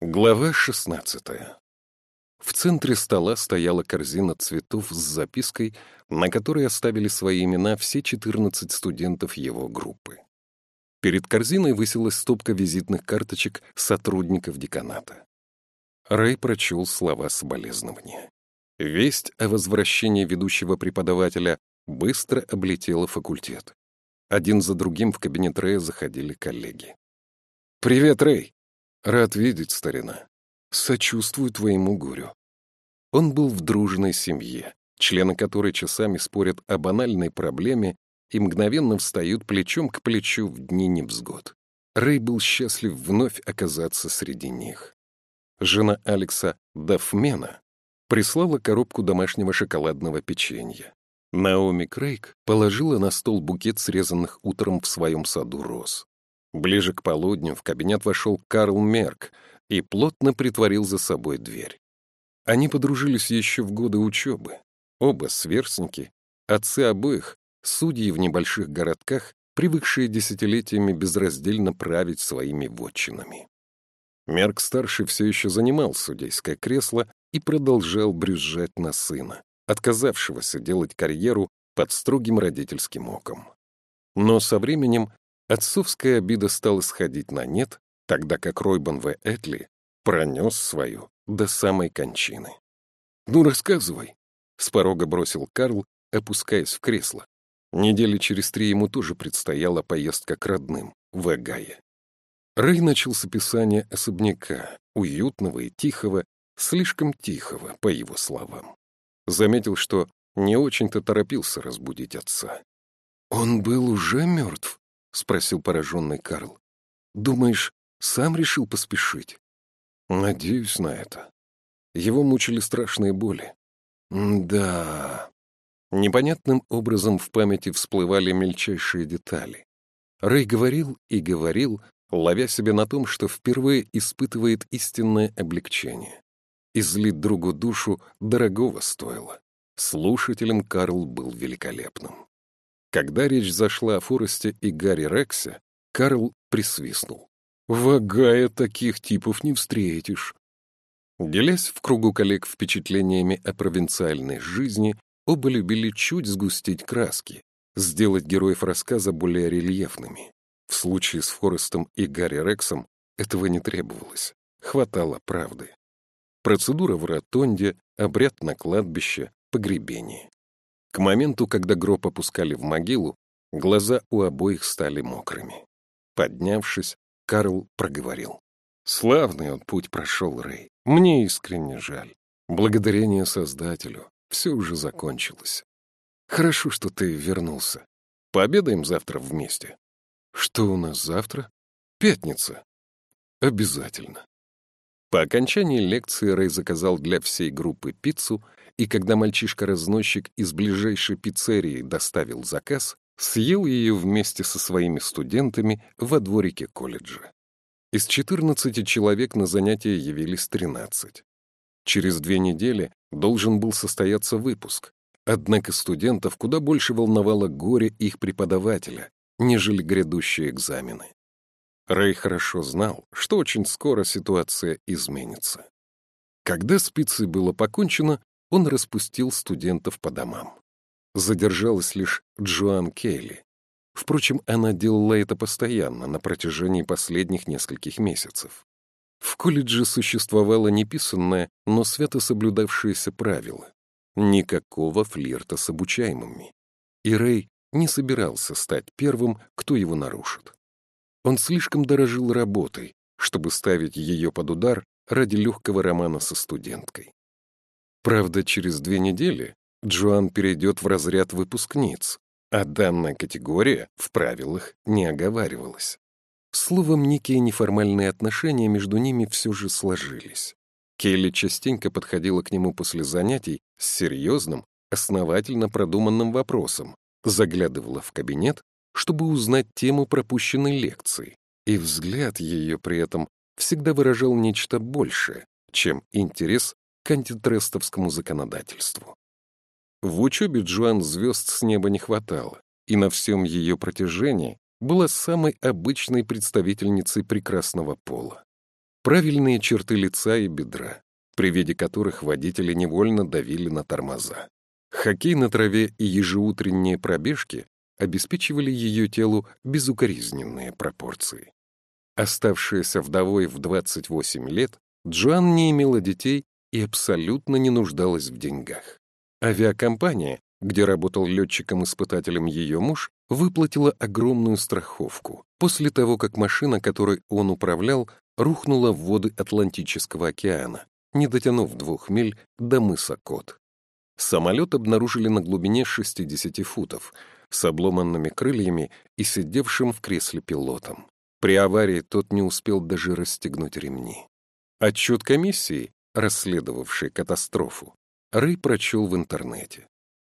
Глава 16 В центре стола стояла корзина цветов с запиской, на которой оставили свои имена все 14 студентов его группы. Перед корзиной высилась стопка визитных карточек сотрудников деканата. Рэй прочел слова соболезнования. Весть о возвращении ведущего преподавателя быстро облетела факультет. Один за другим в кабинет Рэя заходили коллеги. «Привет, Рэй!» Рад видеть, старина. Сочувствую твоему горю. Он был в дружной семье, члены которой часами спорят о банальной проблеме и мгновенно встают плечом к плечу в дни невзгод. Рэй был счастлив вновь оказаться среди них. Жена Алекса, Дафмена, прислала коробку домашнего шоколадного печенья. Наоми Крейг положила на стол букет срезанных утром в своем саду роз. Ближе к полудню в кабинет вошел Карл Мерк и плотно притворил за собой дверь. Они подружились еще в годы учебы. Оба сверстники, отцы обоих, судьи в небольших городках, привыкшие десятилетиями безраздельно править своими вотчинами. Мерк-старший все еще занимал судейское кресло и продолжал брюзжать на сына, отказавшегося делать карьеру под строгим родительским оком. Но со временем Отцовская обида стала сходить на нет, тогда как Ройбан В. Этли пронес свою до самой кончины. «Ну, рассказывай», — с порога бросил Карл, опускаясь в кресло. Недели через три ему тоже предстояла поездка к родным, в Эгае. Рэй начал с описания особняка, уютного и тихого, слишком тихого, по его словам. Заметил, что не очень-то торопился разбудить отца. «Он был уже мертв?» — спросил пораженный Карл. «Думаешь, сам решил поспешить?» «Надеюсь на это. Его мучили страшные боли». «Да...» Непонятным образом в памяти всплывали мельчайшие детали. Рэй говорил и говорил, ловя себя на том, что впервые испытывает истинное облегчение. Излить другу душу дорогого стоило. Слушателем Карл был великолепным. Когда речь зашла о Форесте и Гарри Рексе, Карл присвистнул. «Вагая таких типов не встретишь». Делясь в кругу коллег впечатлениями о провинциальной жизни, оба любили чуть сгустить краски, сделать героев рассказа более рельефными. В случае с Форестом и Гарри Рексом этого не требовалось. Хватало правды. Процедура в ротонде, обряд на кладбище, погребение. К моменту, когда гроб опускали в могилу, глаза у обоих стали мокрыми. Поднявшись, Карл проговорил. «Славный он путь прошел, Рэй. Мне искренне жаль. Благодарение Создателю. Все уже закончилось. Хорошо, что ты вернулся. Пообедаем завтра вместе. Что у нас завтра? Пятница. Обязательно. По окончании лекции Рэй заказал для всей группы пиццу и когда мальчишка-разносчик из ближайшей пиццерии доставил заказ, съел ее вместе со своими студентами во дворике колледжа. Из 14 человек на занятия явились 13. Через две недели должен был состояться выпуск, однако студентов куда больше волновало горе их преподавателя, нежели грядущие экзамены. Рэй хорошо знал, что очень скоро ситуация изменится. Когда с пиццей было покончено, он распустил студентов по домам. Задержалась лишь Джоан Кейли. Впрочем, она делала это постоянно на протяжении последних нескольких месяцев. В колледже существовало неписанное, но свято соблюдавшееся правило — никакого флирта с обучаемыми. И Рэй не собирался стать первым, кто его нарушит. Он слишком дорожил работой, чтобы ставить ее под удар ради легкого романа со студенткой. Правда, через две недели Джоан перейдет в разряд выпускниц, а данная категория в правилах не оговаривалась. Словом, некие неформальные отношения между ними все же сложились. Келли частенько подходила к нему после занятий с серьезным, основательно продуманным вопросом, заглядывала в кабинет, чтобы узнать тему пропущенной лекции, и взгляд ее при этом всегда выражал нечто большее, чем интерес к антитрестовскому законодательству. В учебе Джоан звезд с неба не хватало, и на всем ее протяжении была самой обычной представительницей прекрасного пола. правильные черты лица и бедра, при виде которых водители невольно давили на тормоза. Хоккей на траве и ежеутренние пробежки обеспечивали ее телу безукоризненные пропорции. Оставшаяся вдовой в 28 лет, Джоан не имела детей и абсолютно не нуждалась в деньгах. Авиакомпания, где работал летчиком-испытателем ее муж, выплатила огромную страховку после того, как машина, которой он управлял, рухнула в воды Атлантического океана, не дотянув двух миль до мыса Кот. Самолет обнаружили на глубине 60 футов, с обломанными крыльями и сидевшим в кресле пилотом. При аварии тот не успел даже расстегнуть ремни. Отчет комиссии, расследовавшей катастрофу, Рэй прочел в интернете.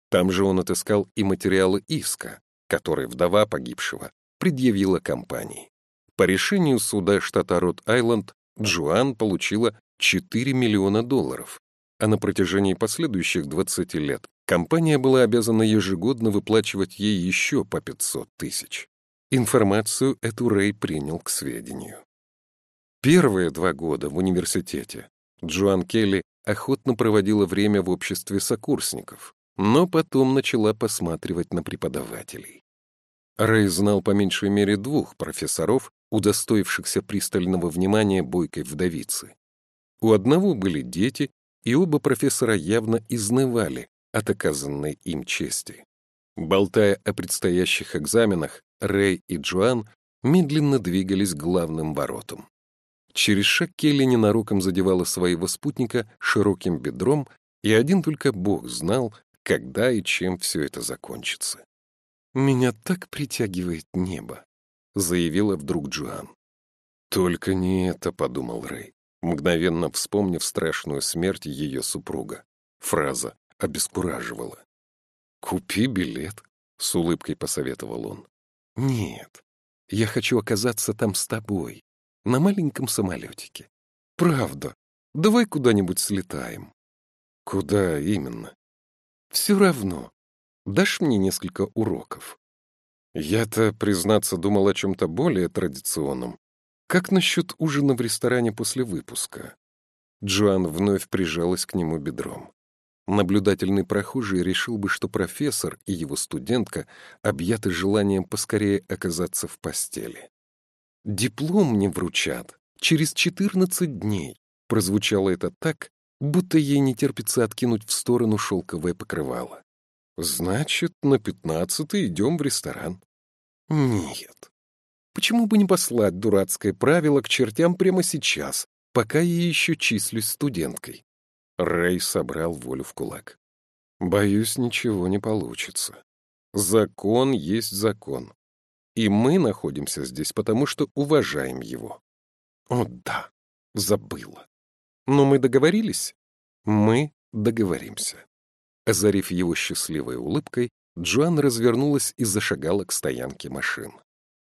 Там же он отыскал и материалы иска, который вдова погибшего предъявила компании. По решению суда штата Рот-Айленд Джоан получила 4 миллиона долларов, а на протяжении последующих 20 лет компания была обязана ежегодно выплачивать ей еще по 500 тысяч. Информацию эту Рэй принял к сведению. Первые два года в университете Джоан Келли охотно проводила время в обществе сокурсников, но потом начала посматривать на преподавателей. Рэй знал по меньшей мере двух профессоров, удостоившихся пристального внимания бойкой вдовицы. У одного были дети, и оба профессора явно изнывали от оказанной им чести. Болтая о предстоящих экзаменах, Рэй и Джоан медленно двигались к главным воротам. Через шаг Келли ненароком задевала своего спутника широким бедром, и один только Бог знал, когда и чем все это закончится. «Меня так притягивает небо», — заявила вдруг Джоан. «Только не это», — подумал Рэй, мгновенно вспомнив страшную смерть ее супруга. Фраза обескураживала. «Купи билет», — с улыбкой посоветовал он. «Нет, я хочу оказаться там с тобой, на маленьком самолетике. Правда, давай куда-нибудь слетаем». «Куда именно?» «Все равно. Дашь мне несколько уроков?» Я-то, признаться, думал о чем-то более традиционном. Как насчет ужина в ресторане после выпуска? Джоан вновь прижалась к нему бедром. Наблюдательный прохожий решил бы, что профессор и его студентка объяты желанием поскорее оказаться в постели. «Диплом мне вручат через 14 дней», прозвучало это так, будто ей не терпится откинуть в сторону шелковое покрывало. «Значит, на пятнадцатый идем в ресторан». «Нет. Почему бы не послать дурацкое правило к чертям прямо сейчас, пока я еще числюсь студенткой?» Рэй собрал волю в кулак. «Боюсь, ничего не получится. Закон есть закон. И мы находимся здесь, потому что уважаем его». «О, да, забыла. Но мы договорились?» «Мы договоримся». Озарив его счастливой улыбкой, Джоан развернулась и зашагала к стоянке машин.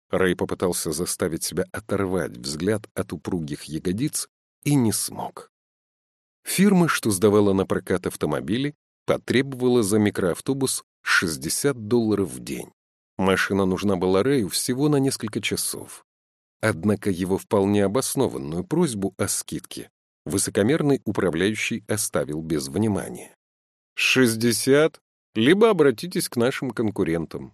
Рэй попытался заставить себя оторвать взгляд от упругих ягодиц и не смог. Фирма, что сдавала на прокат автомобили, потребовала за микроавтобус 60 долларов в день. Машина нужна была Рэю всего на несколько часов. Однако его вполне обоснованную просьбу о скидке высокомерный управляющий оставил без внимания. «Шестьдесят, либо обратитесь к нашим конкурентам».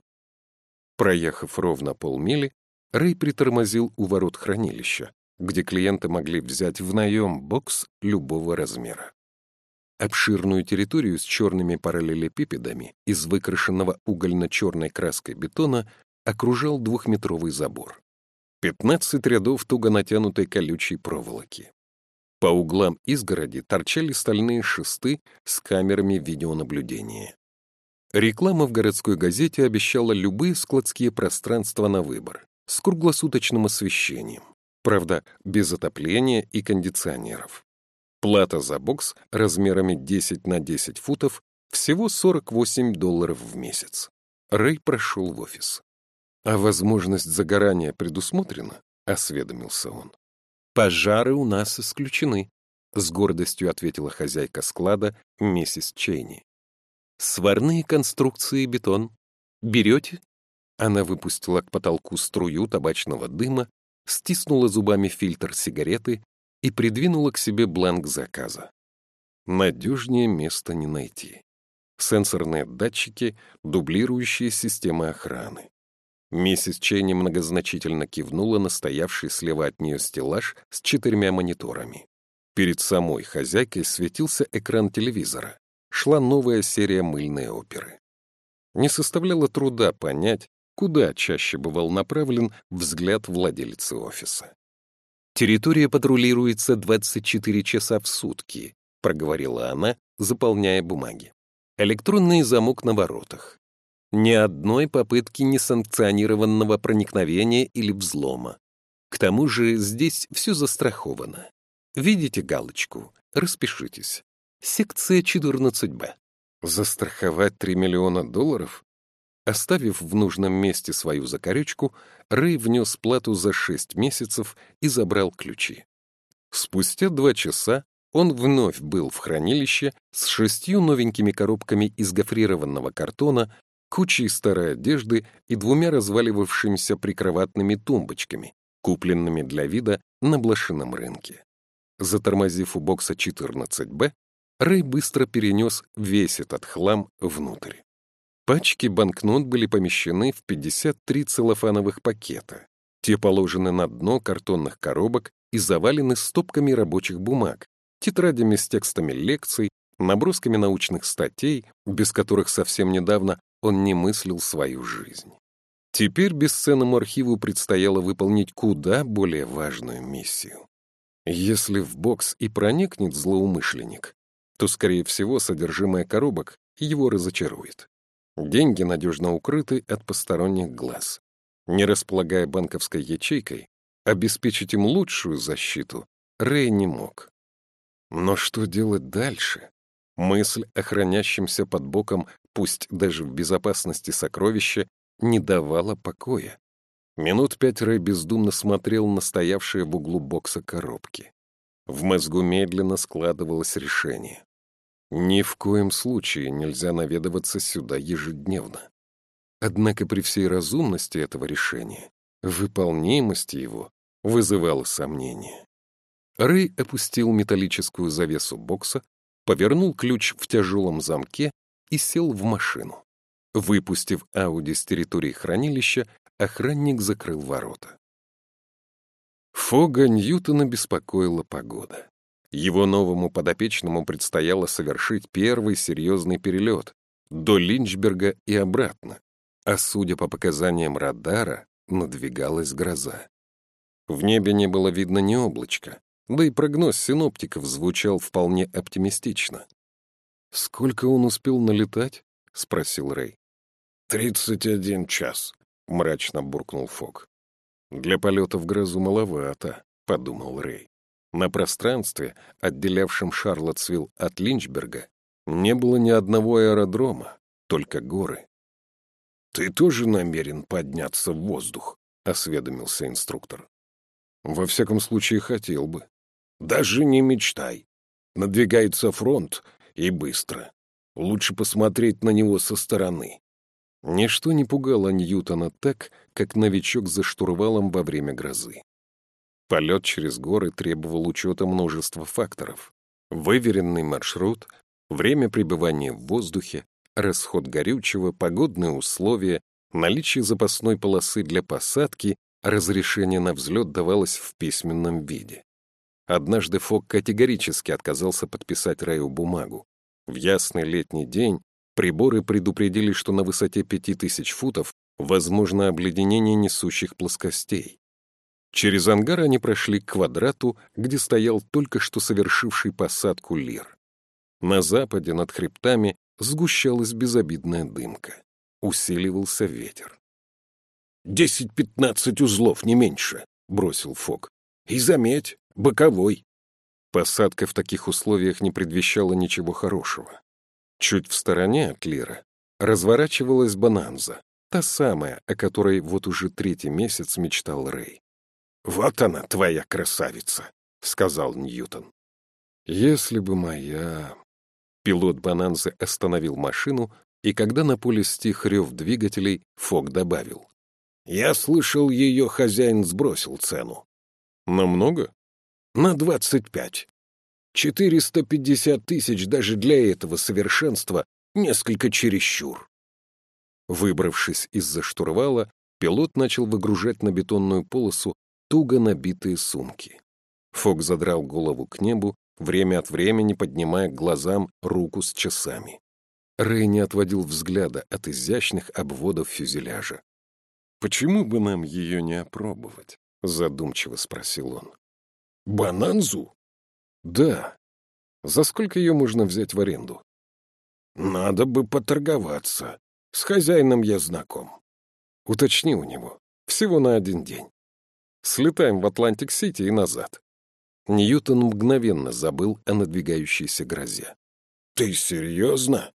Проехав ровно полмили, Рэй притормозил у ворот хранилища, где клиенты могли взять в наем бокс любого размера. Обширную территорию с черными параллелепипедами из выкрашенного угольно-черной краской бетона окружал двухметровый забор. Пятнадцать рядов туго натянутой колючей проволоки. По углам изгороди торчали стальные шесты с камерами видеонаблюдения. Реклама в городской газете обещала любые складские пространства на выбор с круглосуточным освещением. Правда, без отопления и кондиционеров. Плата за бокс размерами 10 на 10 футов всего 48 долларов в месяц. Рэй прошел в офис. «А возможность загорания предусмотрена?» — осведомился он. «Пожары у нас исключены», — с гордостью ответила хозяйка склада миссис Чейни. «Сварные конструкции бетон. Берете?» Она выпустила к потолку струю табачного дыма стиснула зубами фильтр сигареты и придвинула к себе бланк заказа. Надежнее места не найти. Сенсорные датчики, дублирующие системы охраны. Миссис Чейни многозначительно кивнула на стоявший слева от нее стеллаж с четырьмя мониторами. Перед самой хозяйкой светился экран телевизора. Шла новая серия мыльной оперы. Не составляло труда понять, куда чаще бывал направлен взгляд владельца офиса. «Территория патрулируется 24 часа в сутки», — проговорила она, заполняя бумаги. «Электронный замок на воротах. Ни одной попытки несанкционированного проникновения или взлома. К тому же здесь все застраховано. Видите галочку? Распишитесь. Секция 14Б. Застраховать 3 миллиона долларов? Оставив в нужном месте свою закорючку, Рэй внес плату за 6 месяцев и забрал ключи. Спустя два часа он вновь был в хранилище с шестью новенькими коробками из гофрированного картона, кучей старой одежды и двумя разваливавшимися прикроватными тумбочками, купленными для вида на блошином рынке. Затормозив у бокса 14Б, Рэй быстро перенес весь этот хлам внутрь. Пачки банкнот были помещены в 53 целлофановых пакета. Те положены на дно картонных коробок и завалены стопками рабочих бумаг, тетрадями с текстами лекций, набросками научных статей, без которых совсем недавно он не мыслил свою жизнь. Теперь бесценному архиву предстояло выполнить куда более важную миссию. Если в бокс и проникнет злоумышленник, то, скорее всего, содержимое коробок его разочарует. Деньги надежно укрыты от посторонних глаз. Не располагая банковской ячейкой, обеспечить им лучшую защиту Рэй не мог. Но что делать дальше? Мысль о хранящемся под боком, пусть даже в безопасности сокровища, не давала покоя. Минут пять Рэй бездумно смотрел на стоявшие в углу бокса коробки. В мозгу медленно складывалось решение. Ни в коем случае нельзя наведываться сюда ежедневно. Однако при всей разумности этого решения, выполнимости его вызывало сомнение. Рэй опустил металлическую завесу бокса, повернул ключ в тяжелом замке и сел в машину. Выпустив Ауди с территории хранилища, охранник закрыл ворота. Фога Ньютона беспокоила погода. Его новому подопечному предстояло совершить первый серьезный перелет до Линчберга и обратно, а судя по показаниям радара, надвигалась гроза. В небе не было видно ни облачка, да и прогноз синоптиков звучал вполне оптимистично. «Сколько он успел налетать?» — спросил Рэй. «Тридцать один час», — мрачно буркнул Фок. «Для полета в грозу маловато», — подумал Рэй. На пространстве, отделявшем Шарлотсвилл от Линчберга, не было ни одного аэродрома, только горы. «Ты тоже намерен подняться в воздух?» — осведомился инструктор. «Во всяком случае, хотел бы». «Даже не мечтай. Надвигается фронт, и быстро. Лучше посмотреть на него со стороны». Ничто не пугало Ньютона так, как новичок за штурвалом во время грозы. Полет через горы требовал учета множества факторов. Выверенный маршрут, время пребывания в воздухе, расход горючего, погодные условия, наличие запасной полосы для посадки, разрешение на взлет давалось в письменном виде. Однажды Фок категорически отказался подписать Рэю бумагу. В ясный летний день приборы предупредили, что на высоте 5000 футов возможно обледенение несущих плоскостей. Через ангар они прошли к квадрату, где стоял только что совершивший посадку лир. На западе над хребтами сгущалась безобидная дымка. Усиливался ветер. «Десять-пятнадцать узлов, не меньше», — бросил Фок. «И заметь, боковой». Посадка в таких условиях не предвещала ничего хорошего. Чуть в стороне от Лира разворачивалась Бананза, та самая, о которой вот уже третий месяц мечтал Рэй. «Вот она, твоя красавица», — сказал Ньютон. «Если бы моя...» Пилот Бананзы остановил машину, и когда на поле стих рев двигателей, Фок добавил. «Я слышал, ее хозяин сбросил цену». «Намного?» на двадцать пять. Четыреста пятьдесят тысяч даже для этого совершенства несколько чересчур. Выбравшись из-за штурвала, пилот начал выгружать на бетонную полосу туго набитые сумки. Фок задрал голову к небу, время от времени поднимая к глазам руку с часами. Рэй не отводил взгляда от изящных обводов фюзеляжа. «Почему бы нам ее не опробовать?» — задумчиво спросил он. «Бананзу?» «Да. За сколько ее можно взять в аренду?» «Надо бы поторговаться. С хозяином я знаком». «Уточни у него. Всего на один день. Слетаем в Атлантик-Сити и назад». Ньютон мгновенно забыл о надвигающейся грозе. «Ты серьезно?»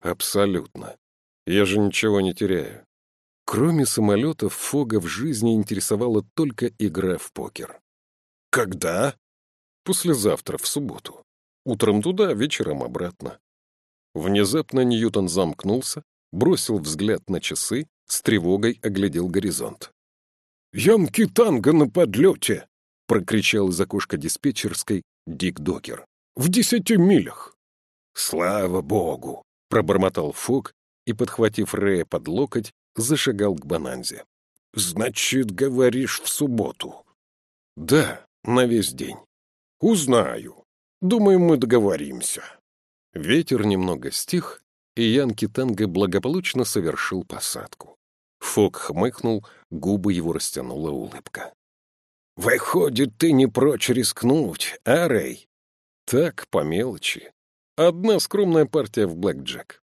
«Абсолютно. Я же ничего не теряю. Кроме самолетов, Фога в жизни интересовала только игра в покер. «Когда?» «Послезавтра, в субботу. Утром туда, вечером обратно». Внезапно Ньютон замкнулся, бросил взгляд на часы, с тревогой оглядел горизонт. «Ямки танго на подлете!» — прокричал из окошка диспетчерской Дик Докер. «В десяти милях!» «Слава богу!» — пробормотал Фок и, подхватив Рэя под локоть, зашагал к Бананзе. «Значит, говоришь, в субботу?» «Да, на весь день». «Узнаю. Думаю, мы договоримся». Ветер немного стих, и Янки Танго благополучно совершил посадку. Фок хмыкнул, губы его растянула улыбка. «Выходит, ты не прочь рискнуть, а, Рэй?» «Так, по мелочи. Одна скромная партия в блэкджек».